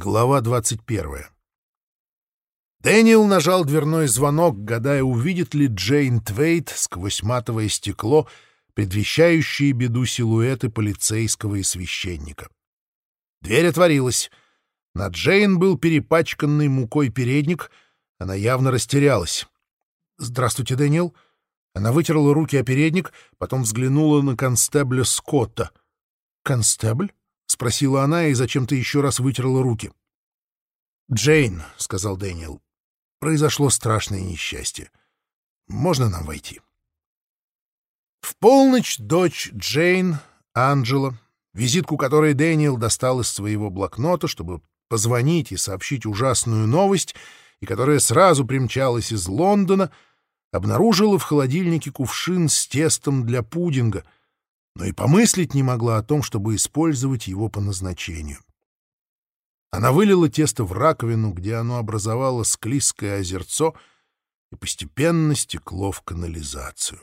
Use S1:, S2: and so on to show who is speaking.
S1: Глава 21. Дэниел нажал дверной звонок, гадая, увидит ли Джейн Твейт сквозь матовое стекло, предвещающие беду силуэты полицейского и священника. Дверь отворилась. На Джейн был перепачканный мукой передник. Она явно растерялась. «Здравствуйте, Дэниел». Она вытерла руки о передник, потом взглянула на констебля Скотта. «Констебль? Спросила она и зачем-то еще раз вытерла руки. «Джейн», — сказал Дэниел, — «произошло страшное несчастье. Можно нам войти?» В полночь дочь Джейн, Анджела, визитку которой Дэниел достал из своего блокнота, чтобы позвонить и сообщить ужасную новость, и которая сразу примчалась из Лондона, обнаружила в холодильнике кувшин с тестом для пудинга — но и помыслить не могла о том, чтобы использовать его по назначению. Она вылила тесто в раковину, где оно образовало склизкое озерцо и постепенно стекло в канализацию.